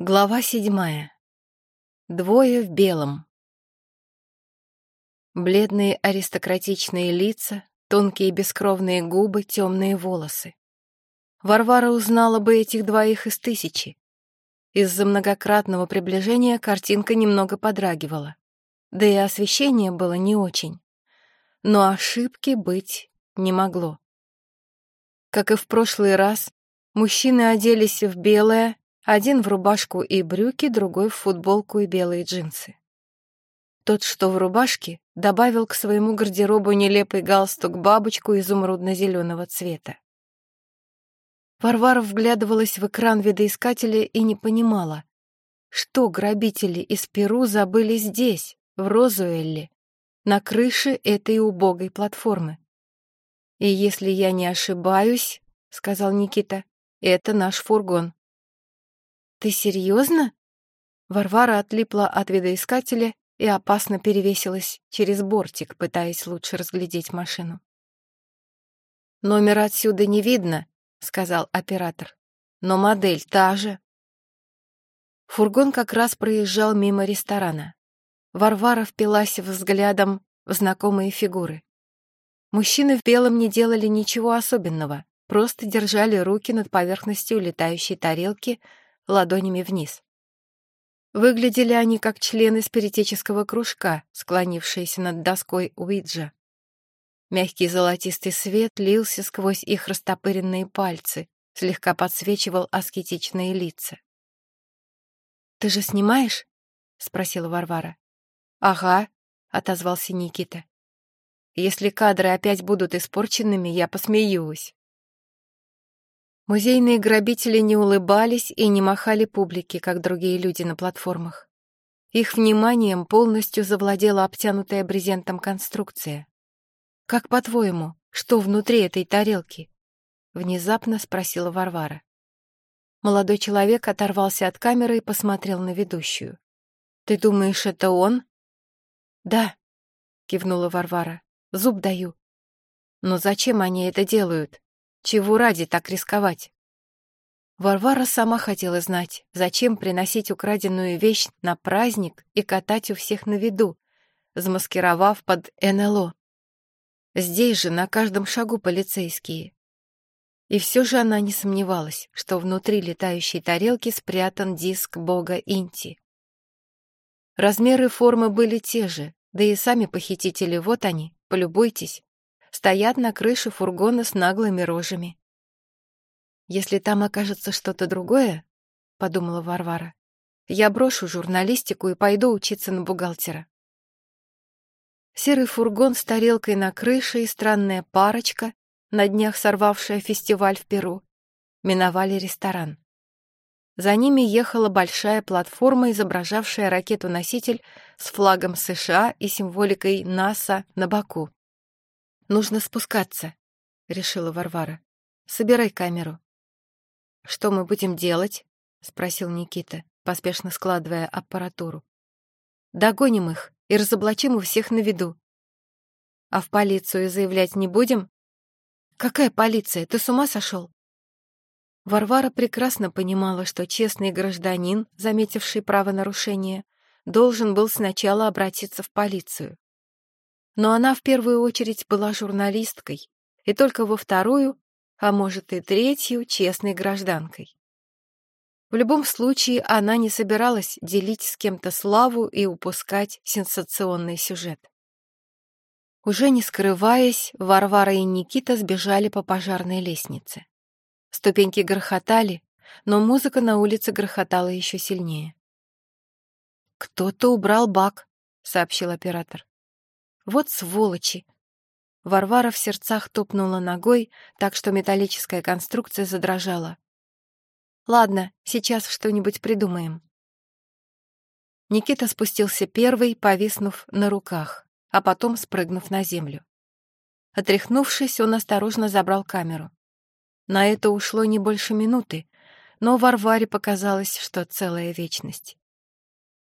Глава седьмая. Двое в белом. Бледные аристократичные лица, тонкие бескровные губы, темные волосы. Варвара узнала бы этих двоих из тысячи. Из-за многократного приближения картинка немного подрагивала. Да и освещение было не очень. Но ошибки быть не могло. Как и в прошлый раз, мужчины оделись в белое, один в рубашку и брюки, другой в футболку и белые джинсы. Тот, что в рубашке, добавил к своему гардеробу нелепый галстук-бабочку изумрудно-зеленого цвета. Варвара вглядывалась в экран видоискателя и не понимала, что грабители из Перу забыли здесь, в Розуэлле, на крыше этой убогой платформы. «И если я не ошибаюсь, — сказал Никита, — это наш фургон». «Ты серьезно?» Варвара отлипла от видоискателя и опасно перевесилась через бортик, пытаясь лучше разглядеть машину. «Номер отсюда не видно», — сказал оператор. «Но модель та же». Фургон как раз проезжал мимо ресторана. Варвара впилась взглядом в знакомые фигуры. Мужчины в белом не делали ничего особенного, просто держали руки над поверхностью летающей тарелки, ладонями вниз. Выглядели они как члены спиритического кружка, склонившиеся над доской Уиджа. Мягкий золотистый свет лился сквозь их растопыренные пальцы, слегка подсвечивал аскетичные лица. «Ты же снимаешь?» — спросила Варвара. «Ага», — отозвался Никита. «Если кадры опять будут испорченными, я посмеюсь». Музейные грабители не улыбались и не махали публике, как другие люди на платформах. Их вниманием полностью завладела обтянутая брезентом конструкция. «Как по-твоему, что внутри этой тарелки?» — внезапно спросила Варвара. Молодой человек оторвался от камеры и посмотрел на ведущую. «Ты думаешь, это он?» «Да», — кивнула Варвара. «Зуб даю». «Но зачем они это делают?» Чего ради так рисковать? Варвара сама хотела знать, зачем приносить украденную вещь на праздник и катать у всех на виду, замаскировав под НЛО. Здесь же на каждом шагу полицейские. И все же она не сомневалась, что внутри летающей тарелки спрятан диск бога Инти. Размеры формы были те же, да и сами похитители, вот они, полюбуйтесь стоят на крыше фургона с наглыми рожами. «Если там окажется что-то другое, — подумала Варвара, — я брошу журналистику и пойду учиться на бухгалтера». Серый фургон с тарелкой на крыше и странная парочка, на днях сорвавшая фестиваль в Перу, миновали ресторан. За ними ехала большая платформа, изображавшая ракету-носитель с флагом США и символикой НАСА на боку. «Нужно спускаться», — решила Варвара. «Собирай камеру». «Что мы будем делать?» — спросил Никита, поспешно складывая аппаратуру. «Догоним их и разоблачим у всех на виду». «А в полицию заявлять не будем?» «Какая полиция? Ты с ума сошел?» Варвара прекрасно понимала, что честный гражданин, заметивший правонарушение, должен был сначала обратиться в полицию но она в первую очередь была журналисткой, и только во вторую, а может и третью, честной гражданкой. В любом случае, она не собиралась делить с кем-то славу и упускать сенсационный сюжет. Уже не скрываясь, Варвара и Никита сбежали по пожарной лестнице. Ступеньки грохотали, но музыка на улице грохотала еще сильнее. «Кто-то убрал бак», — сообщил оператор. Вот сволочи!» Варвара в сердцах топнула ногой, так что металлическая конструкция задрожала. «Ладно, сейчас что-нибудь придумаем». Никита спустился первый, повиснув на руках, а потом спрыгнув на землю. Отряхнувшись, он осторожно забрал камеру. На это ушло не больше минуты, но Варваре показалось, что целая вечность.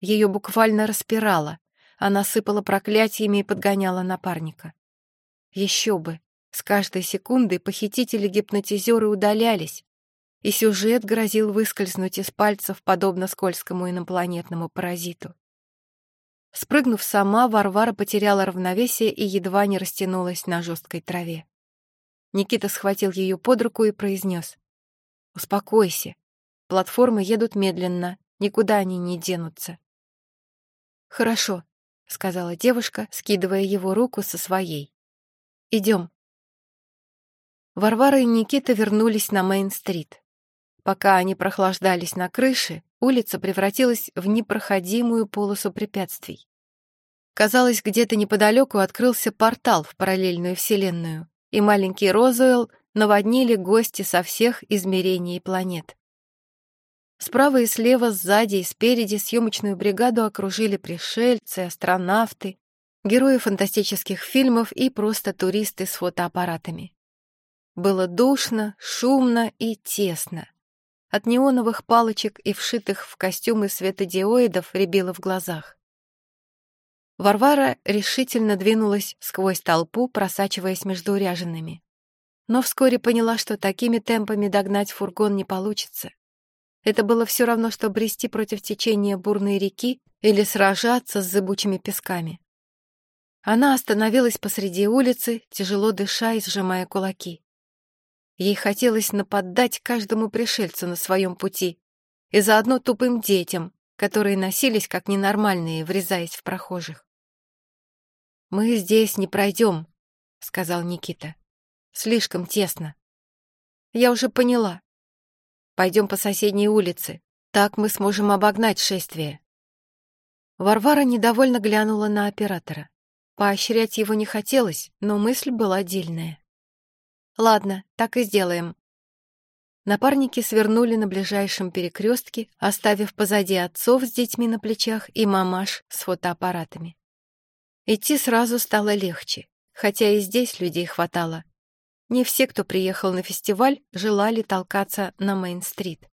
Ее буквально распирало, она сыпала проклятиями и подгоняла напарника. Еще бы! С каждой секундой похитители-гипнотизеры удалялись. и сюжет грозил выскользнуть из пальцев, подобно скользкому инопланетному паразиту. Спрыгнув сама, Варвара потеряла равновесие и едва не растянулась на жесткой траве. Никита схватил ее под руку и произнес. «Успокойся. Платформы едут медленно, никуда они не денутся». «Хорошо», — сказала девушка, скидывая его руку со своей. «Идем». Варвара и Никита вернулись на Мейн-стрит. Пока они прохлаждались на крыше, улица превратилась в непроходимую полосу препятствий. Казалось, где-то неподалеку открылся портал в параллельную вселенную, и маленький Розуэлл наводнили гости со всех измерений планет. Справа и слева, сзади и спереди съемочную бригаду окружили пришельцы, астронавты, герои фантастических фильмов и просто туристы с фотоаппаратами. Было душно, шумно и тесно. От неоновых палочек и вшитых в костюмы светодиоидов рябило в глазах. Варвара решительно двинулась сквозь толпу, просачиваясь между ряжеными. Но вскоре поняла, что такими темпами догнать фургон не получится. Это было все равно, что брести против течения бурной реки или сражаться с зыбучими песками. Она остановилась посреди улицы, тяжело дыша и сжимая кулаки. Ей хотелось нападать каждому пришельцу на своем пути и заодно тупым детям, которые носились как ненормальные, врезаясь в прохожих. «Мы здесь не пройдем», — сказал Никита. «Слишком тесно». «Я уже поняла. Пойдем по соседней улице. Так мы сможем обогнать шествие». Варвара недовольно глянула на оператора. Поощрять его не хотелось, но мысль была дельная. Ладно, так и сделаем. Напарники свернули на ближайшем перекрестке, оставив позади отцов с детьми на плечах и мамаш с фотоаппаратами. Идти сразу стало легче, хотя и здесь людей хватало. Не все, кто приехал на фестиваль, желали толкаться на Мейн-стрит.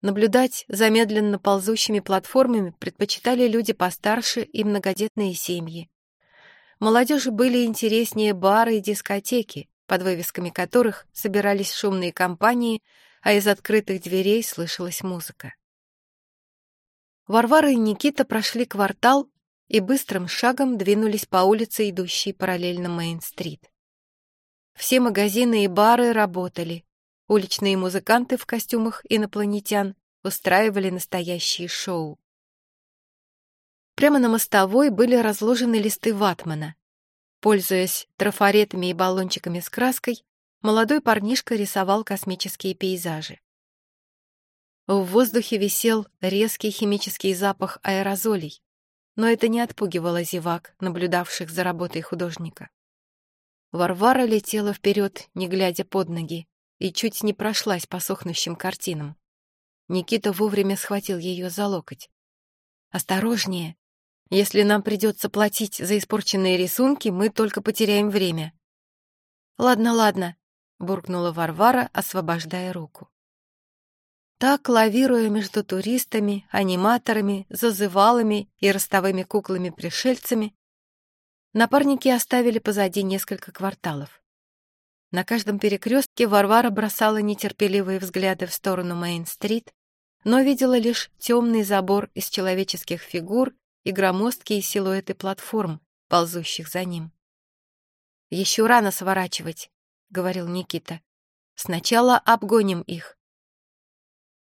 Наблюдать за медленно ползущими платформами предпочитали люди постарше и многодетные семьи. Молодежи были интереснее бары и дискотеки, под вывесками которых собирались шумные компании, а из открытых дверей слышалась музыка. Варвара и Никита прошли квартал и быстрым шагом двинулись по улице, идущей параллельно Мейн-стрит. Все магазины и бары работали. Уличные музыканты в костюмах инопланетян устраивали настоящие шоу. Прямо на мостовой были разложены листы ватмана, Пользуясь трафаретами и баллончиками с краской, молодой парнишка рисовал космические пейзажи. В воздухе висел резкий химический запах аэрозолей, но это не отпугивало зевак, наблюдавших за работой художника. Варвара летела вперед, не глядя под ноги, и чуть не прошлась по сохнущим картинам. Никита вовремя схватил ее за локоть. «Осторожнее!» Если нам придется платить за испорченные рисунки, мы только потеряем время. Ладно, ладно, буркнула Варвара, освобождая руку. Так, лавируя между туристами, аниматорами, зазывалами и ростовыми куклами-пришельцами, напарники оставили позади несколько кварталов. На каждом перекрестке Варвара бросала нетерпеливые взгляды в сторону Мейн-стрит, но видела лишь темный забор из человеческих фигур и громоздкие силуэты платформ, ползущих за ним. «Еще рано сворачивать», — говорил Никита. «Сначала обгоним их».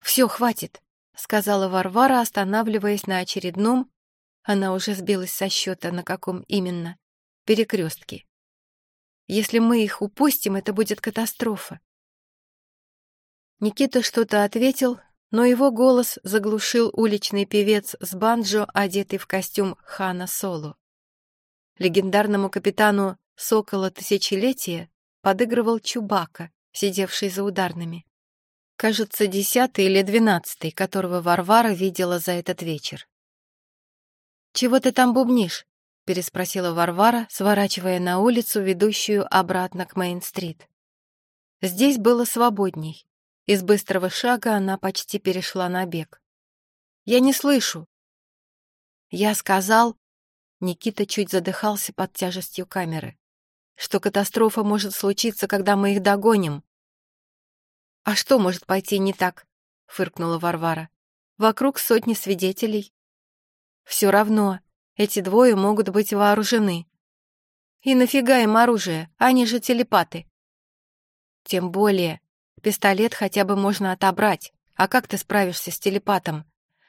«Все, хватит», — сказала Варвара, останавливаясь на очередном, она уже сбилась со счета, на каком именно, перекрестке. «Если мы их упустим, это будет катастрофа». Никита что-то ответил, но его голос заглушил уличный певец с банджо, одетый в костюм Хана Соло. Легендарному капитану «Сокола Тысячелетия» подыгрывал Чубака, сидевший за ударными. Кажется, десятый или двенадцатый, которого Варвара видела за этот вечер. «Чего ты там бубнишь?» — переспросила Варвара, сворачивая на улицу, ведущую обратно к Мейн-стрит. Здесь было свободней. Из быстрого шага она почти перешла на бег. «Я не слышу!» «Я сказал...» Никита чуть задыхался под тяжестью камеры. «Что катастрофа может случиться, когда мы их догоним?» «А что может пойти не так?» — фыркнула Варвара. «Вокруг сотни свидетелей». «Все равно, эти двое могут быть вооружены». «И нафига им оружие? Они же телепаты». «Тем более, пистолет хотя бы можно отобрать. А как ты справишься с телепатом?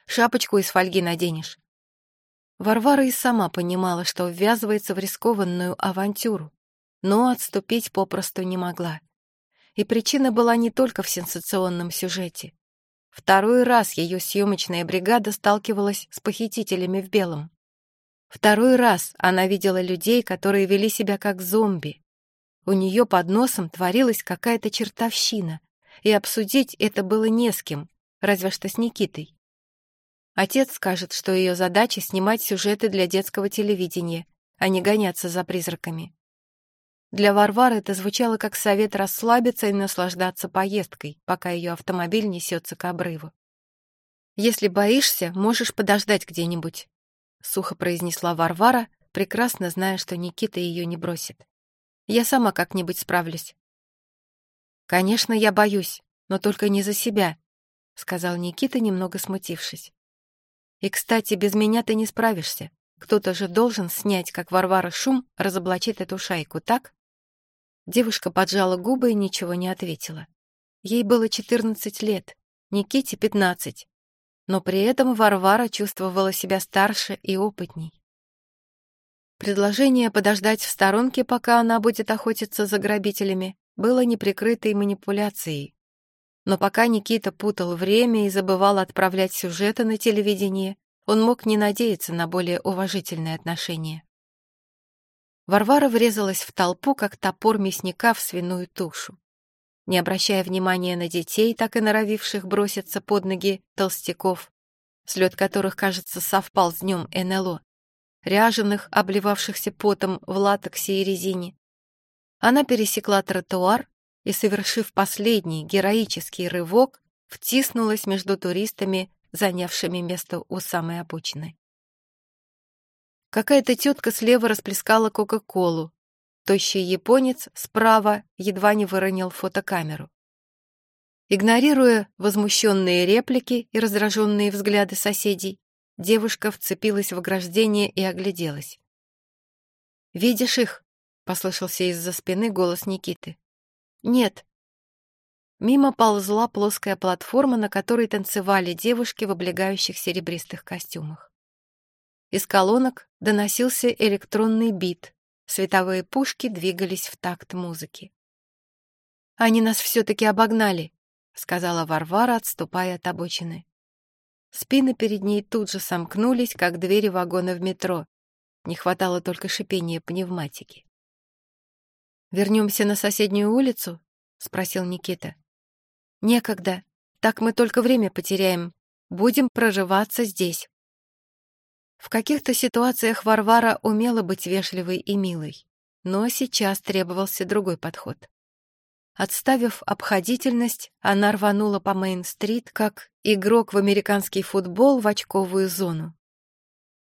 Шапочку из фольги наденешь». Варвара и сама понимала, что ввязывается в рискованную авантюру, но отступить попросту не могла. И причина была не только в сенсационном сюжете. Второй раз ее съемочная бригада сталкивалась с похитителями в белом. Второй раз она видела людей, которые вели себя как зомби. У нее под носом творилась какая-то чертовщина, и обсудить это было не с кем, разве что с Никитой. Отец скажет, что ее задача снимать сюжеты для детского телевидения, а не гоняться за призраками. Для Варвары это звучало как совет расслабиться и наслаждаться поездкой, пока ее автомобиль несется к обрыву. «Если боишься, можешь подождать где-нибудь», — сухо произнесла Варвара, прекрасно зная, что Никита ее не бросит. «Я сама как-нибудь справлюсь». «Конечно, я боюсь, но только не за себя», — сказал Никита, немного смутившись. И, кстати, без меня ты не справишься. Кто-то же должен снять, как Варвара Шум разоблачит эту шайку, так? Девушка поджала губы и ничего не ответила. Ей было 14 лет, Никите 15. Но при этом Варвара чувствовала себя старше и опытней. Предложение подождать в сторонке, пока она будет охотиться за грабителями, было неприкрытой манипуляцией. Но пока Никита путал время и забывал отправлять сюжеты на телевидение, он мог не надеяться на более уважительные отношения. Варвара врезалась в толпу, как топор мясника в свиную тушу. Не обращая внимания на детей, так и норовивших броситься под ноги толстяков, слет которых, кажется, совпал с днем НЛО, ряженых, обливавшихся потом в латексе и резине, она пересекла тротуар и, совершив последний героический рывок, втиснулась между туристами, занявшими место у самой обочины. Какая-то тетка слева расплескала Кока-Колу. Тощий японец справа едва не выронил фотокамеру. Игнорируя возмущенные реплики и раздраженные взгляды соседей, девушка вцепилась в ограждение и огляделась. «Видишь их?» — послышался из-за спины голос Никиты. «Нет». Мимо ползла плоская платформа, на которой танцевали девушки в облегающих серебристых костюмах. Из колонок доносился электронный бит, световые пушки двигались в такт музыки. «Они нас все-таки обогнали», — сказала Варвара, отступая от обочины. Спины перед ней тут же сомкнулись, как двери вагона в метро. Не хватало только шипения пневматики. «Вернемся на соседнюю улицу?» — спросил Никита. «Некогда. Так мы только время потеряем. Будем проживаться здесь». В каких-то ситуациях Варвара умела быть вежливой и милой, но сейчас требовался другой подход. Отставив обходительность, она рванула по Мейн-стрит, как игрок в американский футбол в очковую зону.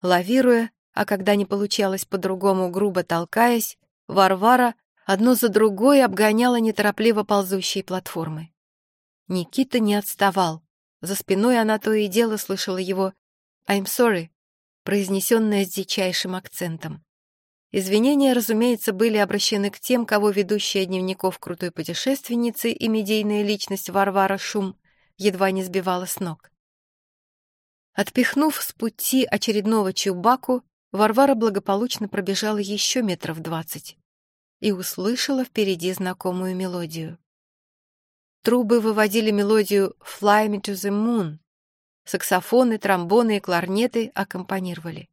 Лавируя, а когда не получалось по-другому грубо толкаясь, Варвара одну за другой обгоняла неторопливо ползущие платформы. Никита не отставал. За спиной она то и дело слышала его «I'm sorry», произнесенное с дичайшим акцентом. Извинения, разумеется, были обращены к тем, кого ведущая дневников крутой путешественницы и медийная личность Варвара Шум едва не сбивала с ног. Отпихнув с пути очередного Чубаку, Варвара благополучно пробежала еще метров двадцать и услышала впереди знакомую мелодию. Трубы выводили мелодию «Fly me to the moon». Саксофоны, тромбоны и кларнеты аккомпанировали.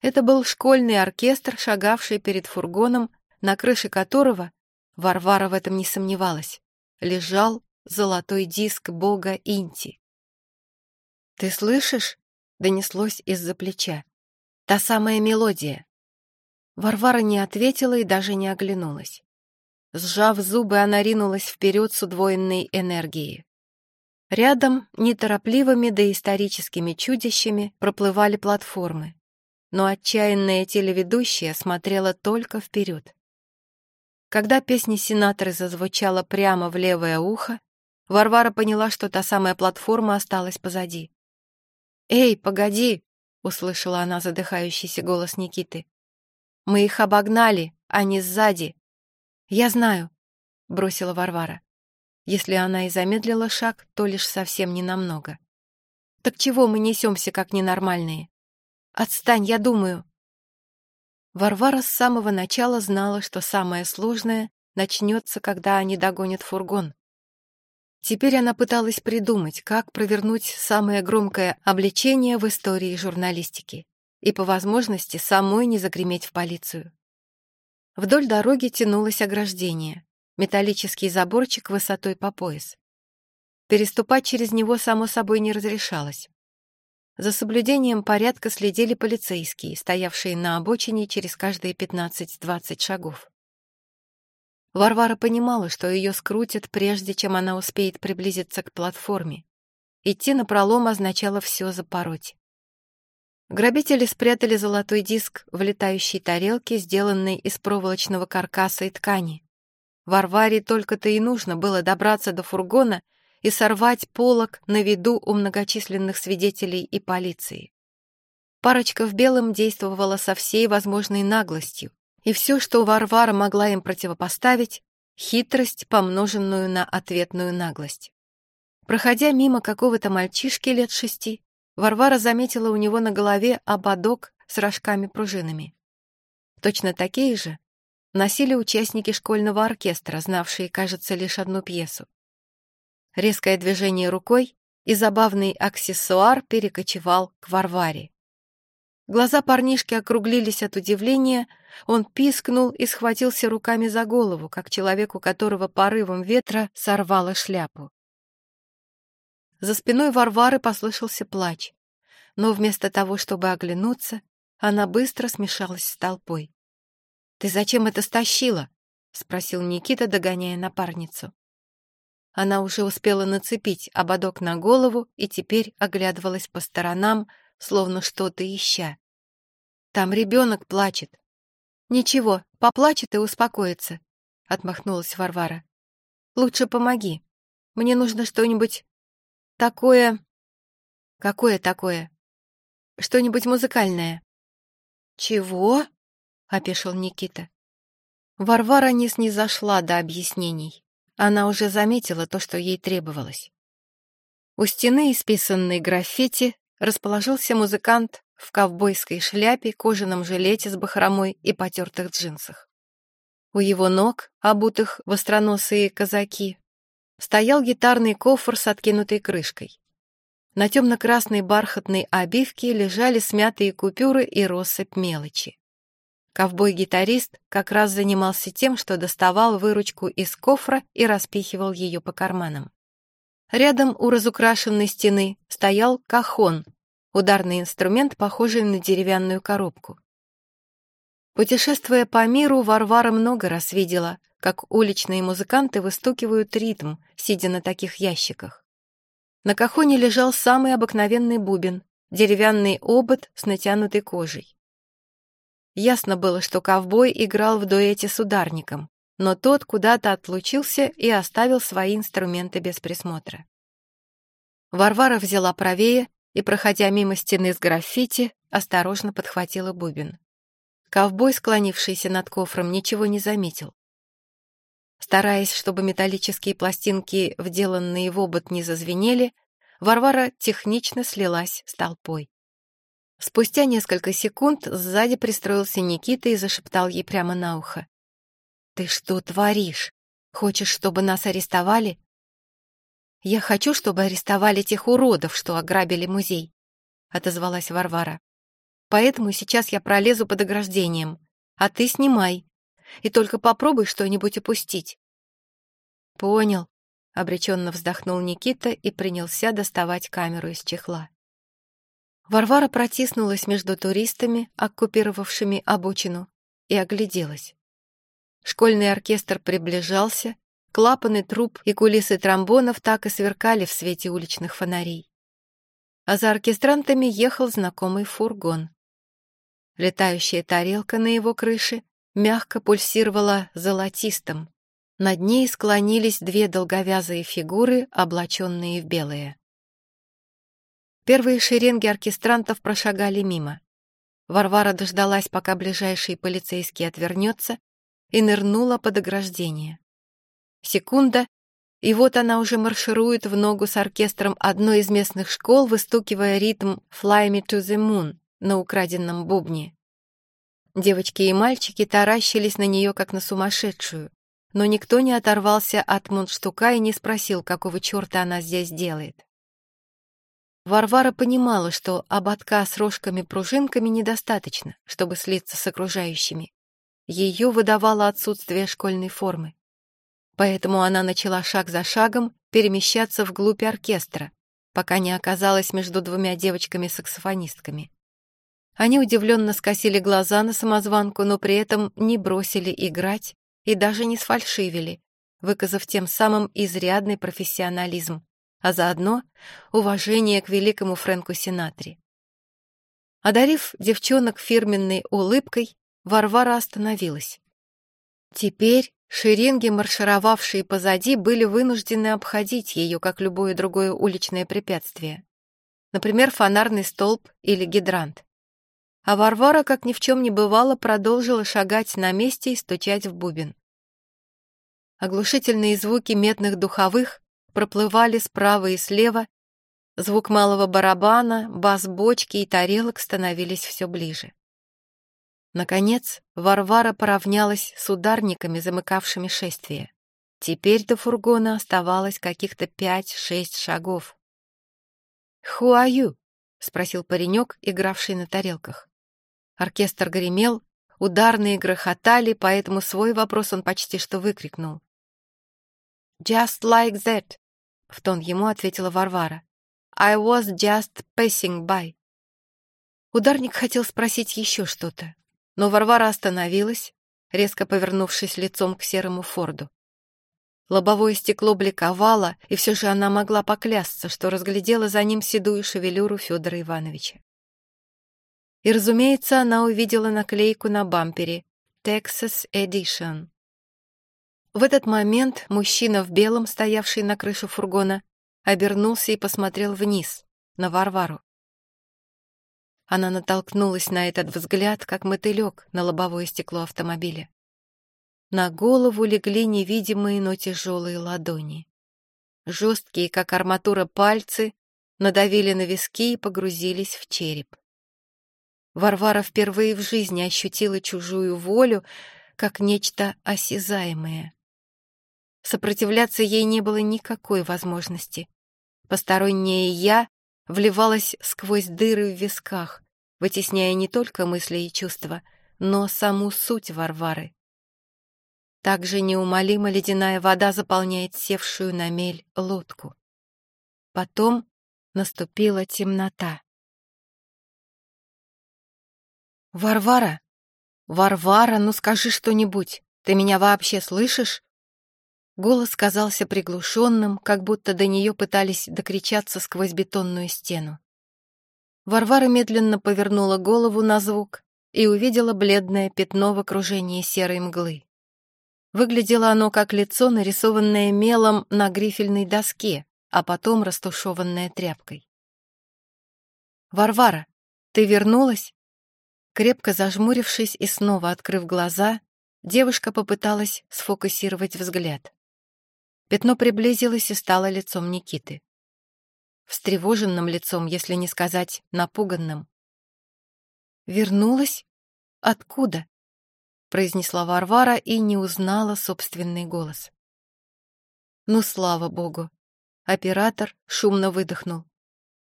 Это был школьный оркестр, шагавший перед фургоном, на крыше которого, Варвара в этом не сомневалась, лежал золотой диск бога Инти. «Ты слышишь?» — донеслось из-за плеча. «Та самая мелодия. Варвара не ответила и даже не оглянулась. Сжав зубы, она ринулась вперед с удвоенной энергией. Рядом неторопливыми доисторическими чудищами проплывали платформы, но отчаянная телеведущая смотрела только вперед. Когда песня сенаторы зазвучала прямо в левое ухо, Варвара поняла, что та самая платформа осталась позади. «Эй, погоди!» — услышала она задыхающийся голос Никиты. «Мы их обогнали, не сзади!» «Я знаю», — бросила Варвара. Если она и замедлила шаг, то лишь совсем ненамного. «Так чего мы несемся, как ненормальные?» «Отстань, я думаю!» Варвара с самого начала знала, что самое сложное начнется, когда они догонят фургон. Теперь она пыталась придумать, как провернуть самое громкое обличение в истории журналистики и, по возможности, самой не загреметь в полицию. Вдоль дороги тянулось ограждение, металлический заборчик высотой по пояс. Переступать через него, само собой, не разрешалось. За соблюдением порядка следили полицейские, стоявшие на обочине через каждые 15-20 шагов. Варвара понимала, что ее скрутят, прежде чем она успеет приблизиться к платформе. Идти на пролом означало все запороть. Грабители спрятали золотой диск в летающей тарелке, сделанной из проволочного каркаса и ткани. Варваре только-то и нужно было добраться до фургона и сорвать полог на виду у многочисленных свидетелей и полиции. Парочка в белом действовала со всей возможной наглостью, и все, что Варвара могла им противопоставить, хитрость, помноженную на ответную наглость. Проходя мимо какого-то мальчишки лет шести, Варвара заметила у него на голове ободок с рожками-пружинами. Точно такие же носили участники школьного оркестра, знавшие, кажется, лишь одну пьесу. Резкое движение рукой, и забавный аксессуар перекочевал к Варваре. Глаза парнишки округлились от удивления, он пискнул и схватился руками за голову, как человек, у которого порывом ветра сорвало шляпу. За спиной Варвары послышался плач, но вместо того, чтобы оглянуться, она быстро смешалась с толпой. «Ты зачем это стащила?» — спросил Никита, догоняя напарницу. Она уже успела нацепить ободок на голову и теперь оглядывалась по сторонам, словно что-то ища. «Там ребенок плачет». «Ничего, поплачет и успокоится», — отмахнулась Варвара. «Лучше помоги. Мне нужно что-нибудь такое...» «Какое такое?» «Что-нибудь музыкальное». «Чего?» — опешил Никита. Варвара не снизошла до объяснений. Она уже заметила то, что ей требовалось. У стены, исписанной граффити, расположился музыкант в ковбойской шляпе, кожаном жилете с бахромой и потертых джинсах. У его ног, обутых в казаки, стоял гитарный кофр с откинутой крышкой. На темно-красной бархатной обивке лежали смятые купюры и россыпь мелочи. Ковбой-гитарист как раз занимался тем, что доставал выручку из кофра и распихивал ее по карманам. Рядом у разукрашенной стены стоял кахон, ударный инструмент, похожий на деревянную коробку. Путешествуя по миру, Варвара много раз видела, как уличные музыканты выстукивают ритм, сидя на таких ящиках. На кахоне лежал самый обыкновенный бубен, деревянный обод с натянутой кожей. Ясно было, что ковбой играл в дуэте с ударником, но тот куда-то отлучился и оставил свои инструменты без присмотра. Варвара взяла правее и, проходя мимо стены с граффити, осторожно подхватила бубен. Ковбой, склонившийся над кофром, ничего не заметил. Стараясь, чтобы металлические пластинки, вделанные в обод, не зазвенели, Варвара технично слилась с толпой. Спустя несколько секунд сзади пристроился Никита и зашептал ей прямо на ухо. «Ты что творишь? Хочешь, чтобы нас арестовали?» «Я хочу, чтобы арестовали тех уродов, что ограбили музей», — отозвалась Варвара. «Поэтому сейчас я пролезу под ограждением, а ты снимай, и только попробуй что-нибудь упустить». «Понял», — обреченно вздохнул Никита и принялся доставать камеру из чехла. Варвара протиснулась между туристами, оккупировавшими обочину, и огляделась. Школьный оркестр приближался, клапаны труб и кулисы тромбонов так и сверкали в свете уличных фонарей. А за оркестрантами ехал знакомый фургон. Летающая тарелка на его крыше мягко пульсировала золотистым. Над ней склонились две долговязые фигуры, облаченные в белое. Первые шеренги оркестрантов прошагали мимо. Варвара дождалась, пока ближайший полицейский отвернется, и нырнула под ограждение. Секунда, и вот она уже марширует в ногу с оркестром одной из местных школ, выстукивая ритм «Fly me to the moon» на украденном бубне. Девочки и мальчики таращились на нее, как на сумасшедшую, но никто не оторвался от мундштука и не спросил, какого черта она здесь делает. Варвара понимала, что ободка с рожками-пружинками недостаточно, чтобы слиться с окружающими. Ее выдавало отсутствие школьной формы. Поэтому она начала шаг за шагом перемещаться вглубь оркестра, пока не оказалась между двумя девочками-саксофонистками. Они удивленно скосили глаза на самозванку, но при этом не бросили играть и даже не сфальшивили, выказав тем самым изрядный профессионализм а заодно уважение к великому Фрэнку Синатри. Одарив девчонок фирменной улыбкой, Варвара остановилась. Теперь шеренги, маршировавшие позади, были вынуждены обходить ее, как любое другое уличное препятствие. Например, фонарный столб или гидрант. А Варвара, как ни в чем не бывало, продолжила шагать на месте и стучать в бубен. Оглушительные звуки медных духовых проплывали справа и слева, звук малого барабана, бас бочки и тарелок становились все ближе. Наконец, Варвара поравнялась с ударниками, замыкавшими шествие. Теперь до фургона оставалось каких-то пять-шесть шагов. «Who are you?» — спросил паренек, игравший на тарелках. Оркестр гремел, ударные грохотали, поэтому свой вопрос он почти что выкрикнул. «Just like that!» — в тон ему ответила Варвара. «I was just passing by». Ударник хотел спросить еще что-то, но Варвара остановилась, резко повернувшись лицом к серому Форду. Лобовое стекло бликовало, и все же она могла поклясться, что разглядела за ним седую шевелюру Федора Ивановича. И, разумеется, она увидела наклейку на бампере «Texas Edition». В этот момент мужчина в белом, стоявший на крыше фургона, обернулся и посмотрел вниз, на Варвару. Она натолкнулась на этот взгляд, как мотылек на лобовое стекло автомобиля. На голову легли невидимые, но тяжелые ладони. Жесткие, как арматура, пальцы надавили на виски и погрузились в череп. Варвара впервые в жизни ощутила чужую волю, как нечто осязаемое. Сопротивляться ей не было никакой возможности. Постороннее «я» вливалось сквозь дыры в висках, вытесняя не только мысли и чувства, но саму суть Варвары. Также неумолимо ледяная вода заполняет севшую на мель лодку. Потом наступила темнота. «Варвара! Варвара, ну скажи что-нибудь! Ты меня вообще слышишь?» Голос казался приглушенным, как будто до нее пытались докричаться сквозь бетонную стену. Варвара медленно повернула голову на звук и увидела бледное пятно в окружении серой мглы. Выглядело оно как лицо, нарисованное мелом на грифельной доске, а потом растушеванное тряпкой. «Варвара, ты вернулась?» Крепко зажмурившись и снова открыв глаза, девушка попыталась сфокусировать взгляд. Пятно приблизилось и стало лицом Никиты. Встревоженным лицом, если не сказать напуганным. «Вернулась? Откуда?» — произнесла Варвара и не узнала собственный голос. «Ну, слава богу!» Оператор шумно выдохнул.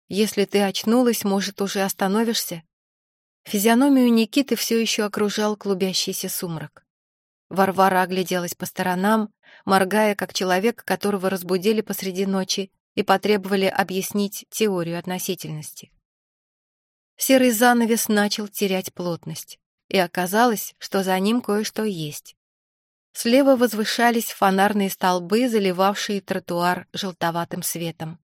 «Если ты очнулась, может, уже остановишься?» Физиономию Никиты все еще окружал клубящийся сумрак. Варвара огляделась по сторонам, моргая, как человек, которого разбудили посреди ночи и потребовали объяснить теорию относительности. Серый занавес начал терять плотность, и оказалось, что за ним кое-что есть. Слева возвышались фонарные столбы, заливавшие тротуар желтоватым светом.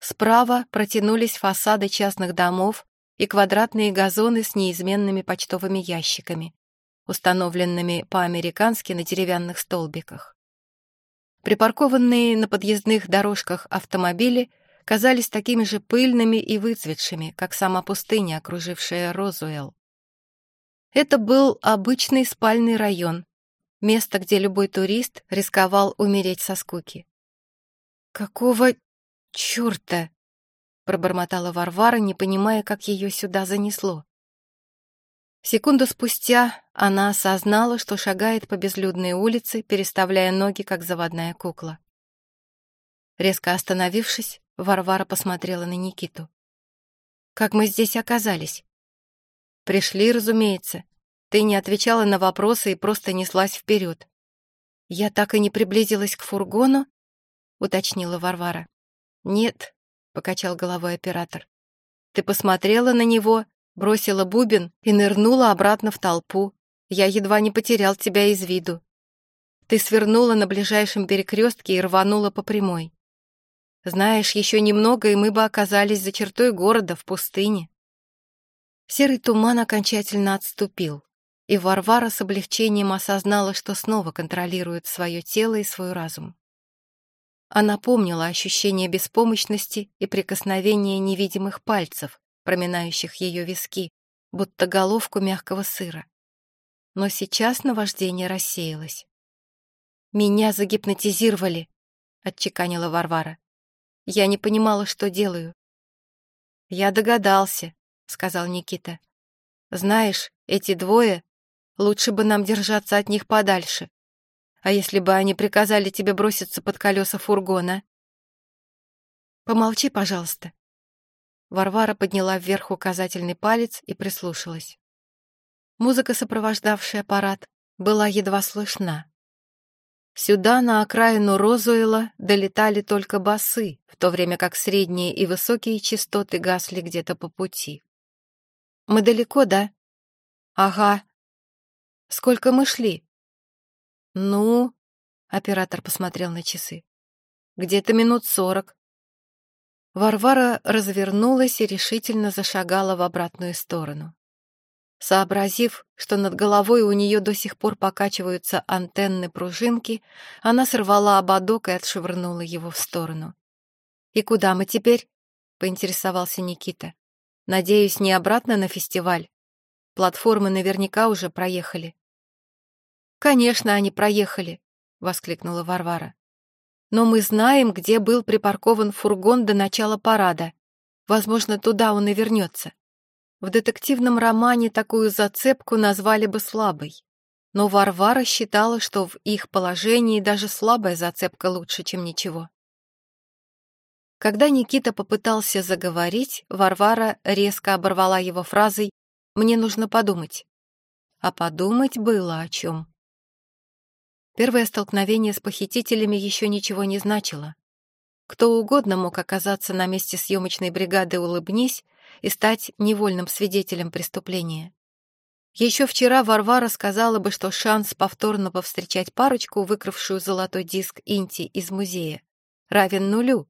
Справа протянулись фасады частных домов и квадратные газоны с неизменными почтовыми ящиками, установленными по-американски на деревянных столбиках. Припаркованные на подъездных дорожках автомобили казались такими же пыльными и выцветшими, как сама пустыня, окружившая Розуэлл. Это был обычный спальный район, место, где любой турист рисковал умереть со скуки. «Какого черта?» — пробормотала Варвара, не понимая, как ее сюда занесло. Секунду спустя она осознала, что шагает по безлюдной улице, переставляя ноги, как заводная кукла. Резко остановившись, Варвара посмотрела на Никиту. «Как мы здесь оказались?» «Пришли, разумеется. Ты не отвечала на вопросы и просто неслась вперед. Я так и не приблизилась к фургону?» — уточнила Варвара. «Нет», — покачал головой оператор. «Ты посмотрела на него, бросила бубен и нырнула обратно в толпу. Я едва не потерял тебя из виду. Ты свернула на ближайшем перекрестке и рванула по прямой. Знаешь, еще немного, и мы бы оказались за чертой города, в пустыне. Серый туман окончательно отступил, и Варвара с облегчением осознала, что снова контролирует свое тело и свой разум. Она помнила ощущение беспомощности и прикосновение невидимых пальцев, проминающих ее виски, будто головку мягкого сыра. Но сейчас наваждение рассеялось. «Меня загипнотизировали», — отчеканила Варвара. «Я не понимала, что делаю». «Я догадался», — сказал Никита. «Знаешь, эти двое, лучше бы нам держаться от них подальше. А если бы они приказали тебе броситься под колеса фургона?» «Помолчи, пожалуйста», Варвара подняла вверх указательный палец и прислушалась. Музыка, сопровождавшая аппарат, была едва слышна. Сюда, на окраину Розуэла, долетали только басы, в то время как средние и высокие частоты гасли где-то по пути. «Мы далеко, да?» «Ага». «Сколько мы шли?» «Ну...» — оператор посмотрел на часы. «Где-то минут сорок. Варвара развернулась и решительно зашагала в обратную сторону. Сообразив, что над головой у нее до сих пор покачиваются антенны пружинки, она сорвала ободок и отшвырнула его в сторону. «И куда мы теперь?» — поинтересовался Никита. «Надеюсь, не обратно на фестиваль? Платформы наверняка уже проехали». «Конечно, они проехали!» — воскликнула Варвара. Но мы знаем, где был припаркован фургон до начала парада. Возможно, туда он и вернется. В детективном романе такую зацепку назвали бы слабой. Но Варвара считала, что в их положении даже слабая зацепка лучше, чем ничего. Когда Никита попытался заговорить, Варвара резко оборвала его фразой «Мне нужно подумать». А подумать было о чем. Первое столкновение с похитителями еще ничего не значило. Кто угодно мог оказаться на месте съемочной бригады «Улыбнись» и стать невольным свидетелем преступления. Еще вчера Варвара сказала бы, что шанс повторно повстречать парочку, выкравшую золотой диск Инти из музея, равен нулю.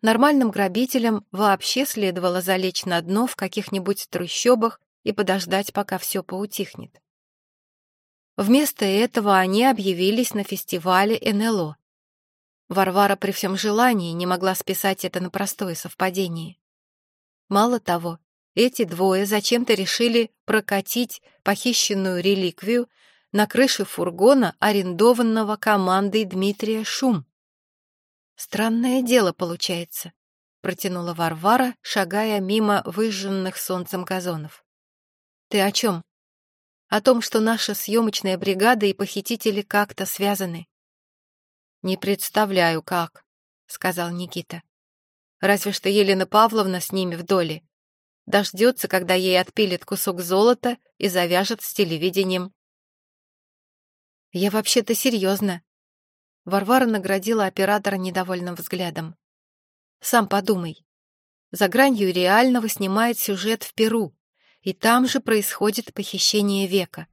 Нормальным грабителям вообще следовало залечь на дно в каких-нибудь трущобах и подождать, пока все поутихнет. Вместо этого они объявились на фестивале НЛО. Варвара при всем желании не могла списать это на простое совпадение. Мало того, эти двое зачем-то решили прокатить похищенную реликвию на крыше фургона, арендованного командой Дмитрия Шум. «Странное дело получается», — протянула Варвара, шагая мимо выжженных солнцем газонов. «Ты о чем?» О том, что наша съемочная бригада и похитители как-то связаны. «Не представляю, как», — сказал Никита. «Разве что Елена Павловна с ними в доле. Дождется, когда ей отпилит кусок золота и завяжет с телевидением». «Я вообще-то серьезно». Варвара наградила оператора недовольным взглядом. «Сам подумай. За гранью реального снимает сюжет в Перу, и там же происходит похищение века.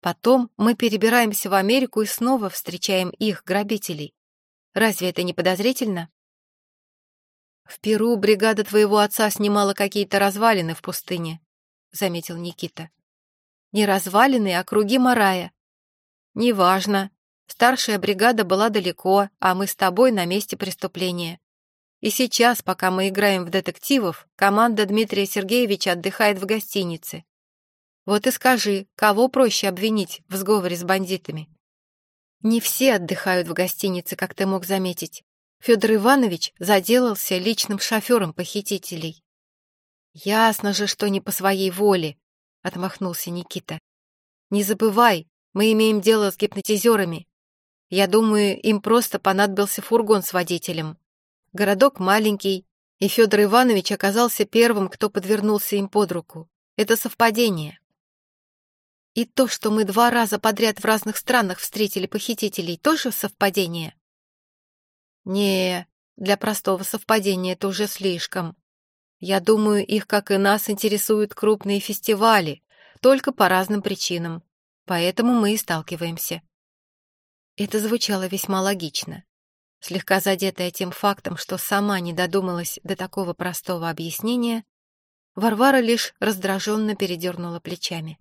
Потом мы перебираемся в Америку и снова встречаем их, грабителей. Разве это не подозрительно? В Перу бригада твоего отца снимала какие-то развалины в пустыне, заметил Никита. Не развалины, а круги Марая. Неважно, Старшая бригада была далеко, а мы с тобой на месте преступления. И сейчас, пока мы играем в детективов, команда Дмитрия Сергеевича отдыхает в гостинице. Вот и скажи, кого проще обвинить в сговоре с бандитами? Не все отдыхают в гостинице, как ты мог заметить. Федор Иванович заделался личным шофером похитителей. Ясно же, что не по своей воле, отмахнулся Никита. Не забывай, мы имеем дело с гипнотизерами. Я думаю, им просто понадобился фургон с водителем. Городок маленький, и Федор Иванович оказался первым, кто подвернулся им под руку. Это совпадение. И то, что мы два раза подряд в разных странах встретили похитителей, тоже совпадение? Не, для простого совпадения это уже слишком. Я думаю, их, как и нас, интересуют крупные фестивали, только по разным причинам. Поэтому мы и сталкиваемся. Это звучало весьма логично. Слегка задетая тем фактом, что сама не додумалась до такого простого объяснения, Варвара лишь раздраженно передернула плечами.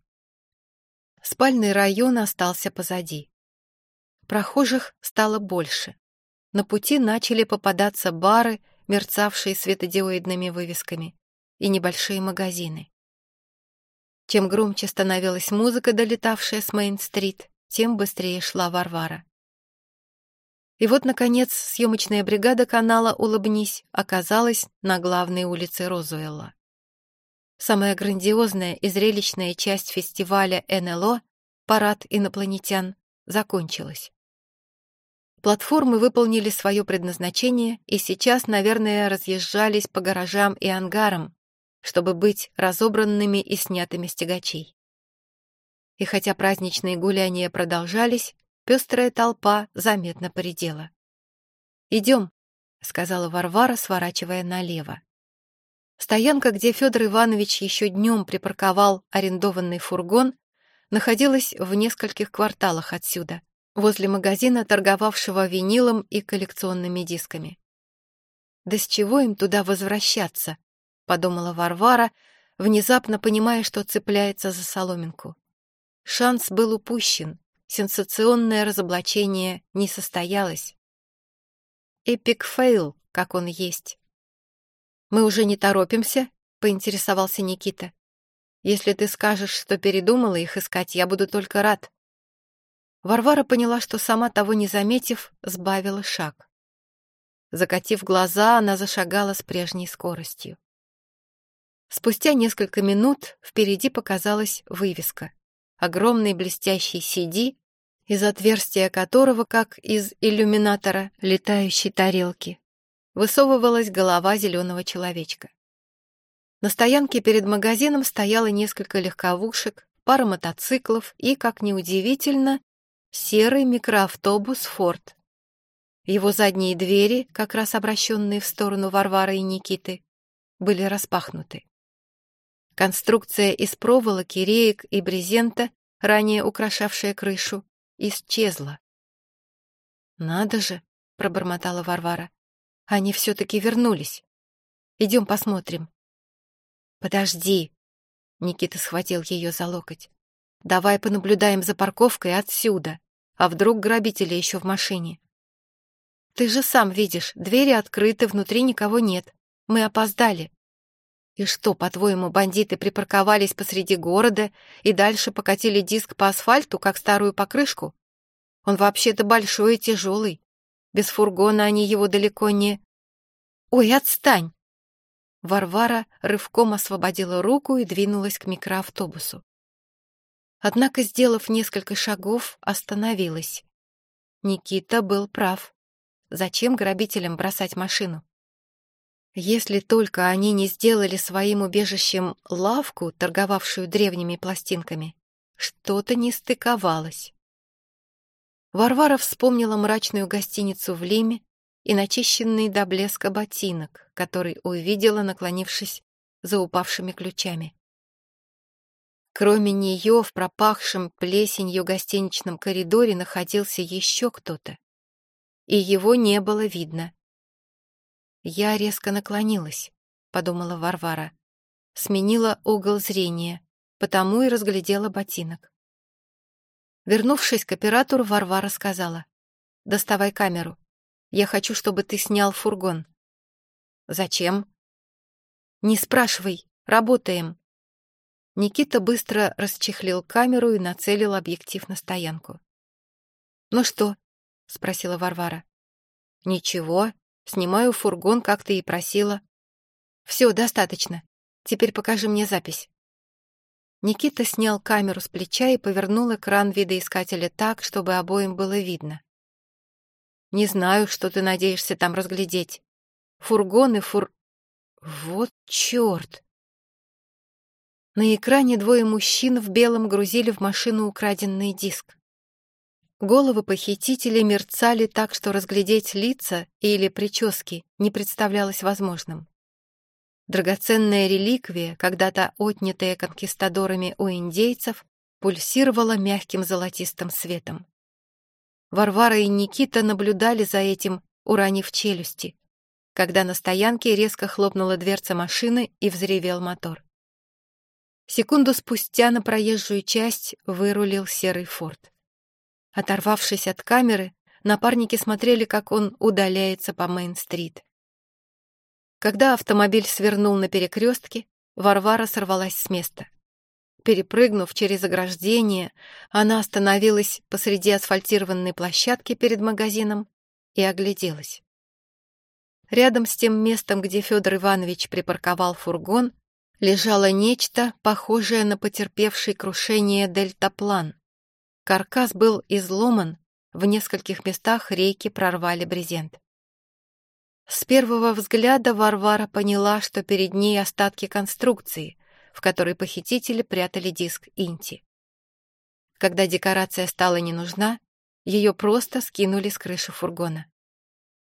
Спальный район остался позади. Прохожих стало больше. На пути начали попадаться бары, мерцавшие светодиоидными вывесками, и небольшие магазины. Чем громче становилась музыка, долетавшая с Мейн-стрит, тем быстрее шла Варвара. И вот, наконец, съемочная бригада канала «Улыбнись» оказалась на главной улице Розуэлла. Самая грандиозная и зрелищная часть фестиваля НЛО «Парад инопланетян» закончилась. Платформы выполнили свое предназначение и сейчас, наверное, разъезжались по гаражам и ангарам, чтобы быть разобранными и снятыми с тягачей. И хотя праздничные гуляния продолжались, пестрая толпа заметно поредела. «Идем», — сказала Варвара, сворачивая налево. Стоянка, где Федор Иванович еще днем припарковал арендованный фургон, находилась в нескольких кварталах отсюда, возле магазина, торговавшего винилом и коллекционными дисками. «Да с чего им туда возвращаться?» — подумала Варвара, внезапно понимая, что цепляется за соломинку. Шанс был упущен, сенсационное разоблачение не состоялось. Epic fail, как он есть. «Мы уже не торопимся?» — поинтересовался Никита. «Если ты скажешь, что передумала их искать, я буду только рад». Варвара поняла, что сама того не заметив, сбавила шаг. Закатив глаза, она зашагала с прежней скоростью. Спустя несколько минут впереди показалась вывеска. Огромный блестящий CD, из отверстия которого, как из иллюминатора летающей тарелки, высовывалась голова зеленого человечка. На стоянке перед магазином стояло несколько легковушек, пара мотоциклов и, как неудивительно, серый микроавтобус «Форд». Его задние двери, как раз обращенные в сторону Варвары и Никиты, были распахнуты. Конструкция из проволоки, реек и брезента, ранее украшавшая крышу, исчезла. «Надо же!» — пробормотала Варвара. Они все-таки вернулись. Идем посмотрим. Подожди. Никита схватил ее за локоть. Давай понаблюдаем за парковкой отсюда. А вдруг грабители еще в машине? Ты же сам видишь, двери открыты, внутри никого нет. Мы опоздали. И что, по-твоему, бандиты припарковались посреди города и дальше покатили диск по асфальту, как старую покрышку? Он вообще-то большой и тяжелый. Без фургона они его далеко не... «Ой, отстань!» Варвара рывком освободила руку и двинулась к микроавтобусу. Однако, сделав несколько шагов, остановилась. Никита был прав. Зачем грабителям бросать машину? Если только они не сделали своим убежищем лавку, торговавшую древними пластинками, что-то не стыковалось. Варвара вспомнила мрачную гостиницу в Лиме и начищенный до блеска ботинок, который увидела, наклонившись за упавшими ключами. Кроме нее в пропахшем плесенью гостиничном коридоре находился еще кто-то, и его не было видно. «Я резко наклонилась», — подумала Варвара, сменила угол зрения, потому и разглядела ботинок. Вернувшись к оператору, Варвара сказала. «Доставай камеру. Я хочу, чтобы ты снял фургон». «Зачем?» «Не спрашивай. Работаем». Никита быстро расчехлил камеру и нацелил объектив на стоянку. «Ну что?» — спросила Варвара. «Ничего. Снимаю фургон, как ты и просила». «Все, достаточно. Теперь покажи мне запись». Никита снял камеру с плеча и повернул экран видоискателя так, чтобы обоим было видно. «Не знаю, что ты надеешься там разглядеть. Фургон и фур...» «Вот черт!» На экране двое мужчин в белом грузили в машину украденный диск. Головы похитителей мерцали так, что разглядеть лица или прически не представлялось возможным. Драгоценная реликвия, когда-то отнятая конкистадорами у индейцев, пульсировала мягким золотистым светом. Варвара и Никита наблюдали за этим, уронив челюсти, когда на стоянке резко хлопнула дверца машины и взревел мотор. Секунду спустя на проезжую часть вырулил серый форт. Оторвавшись от камеры, напарники смотрели, как он удаляется по Мейн-стрит. Когда автомобиль свернул на перекрестке, Варвара сорвалась с места. Перепрыгнув через ограждение, она остановилась посреди асфальтированной площадки перед магазином и огляделась. Рядом с тем местом, где Федор Иванович припарковал фургон, лежало нечто, похожее на потерпевший крушение дельтаплан. Каркас был изломан, в нескольких местах рейки прорвали брезент. С первого взгляда Варвара поняла, что перед ней остатки конструкции, в которой похитители прятали диск Инти. Когда декорация стала не нужна, ее просто скинули с крыши фургона.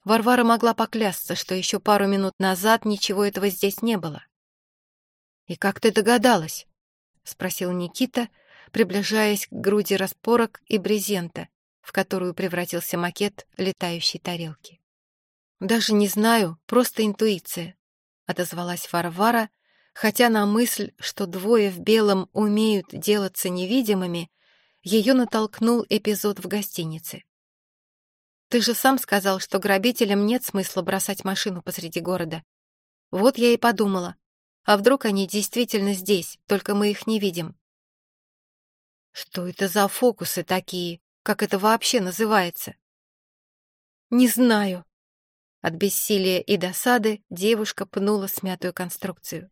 Варвара могла поклясться, что еще пару минут назад ничего этого здесь не было. «И как ты догадалась?» — спросил Никита, приближаясь к груди распорок и брезента, в которую превратился макет летающей тарелки. «Даже не знаю, просто интуиция», — отозвалась Варвара, хотя на мысль, что двое в белом умеют делаться невидимыми, ее натолкнул эпизод в гостинице. «Ты же сам сказал, что грабителям нет смысла бросать машину посреди города. Вот я и подумала, а вдруг они действительно здесь, только мы их не видим?» «Что это за фокусы такие? Как это вообще называется?» «Не знаю», от бессилия и досады девушка пнула смятую конструкцию.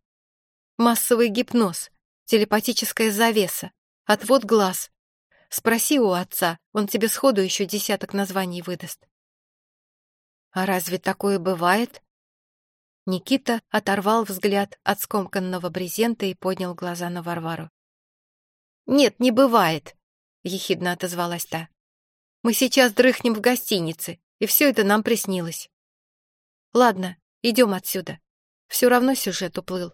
Массовый гипноз, телепатическая завеса, отвод глаз. Спроси у отца, он тебе сходу еще десяток названий выдаст. А разве такое бывает? Никита оторвал взгляд от скомканного брезента и поднял глаза на Варвару. «Нет, не бывает», — ехидно отозвалась та. «Мы сейчас дрыхнем в гостинице, и все это нам приснилось». Ладно, идем отсюда. Все равно сюжет уплыл.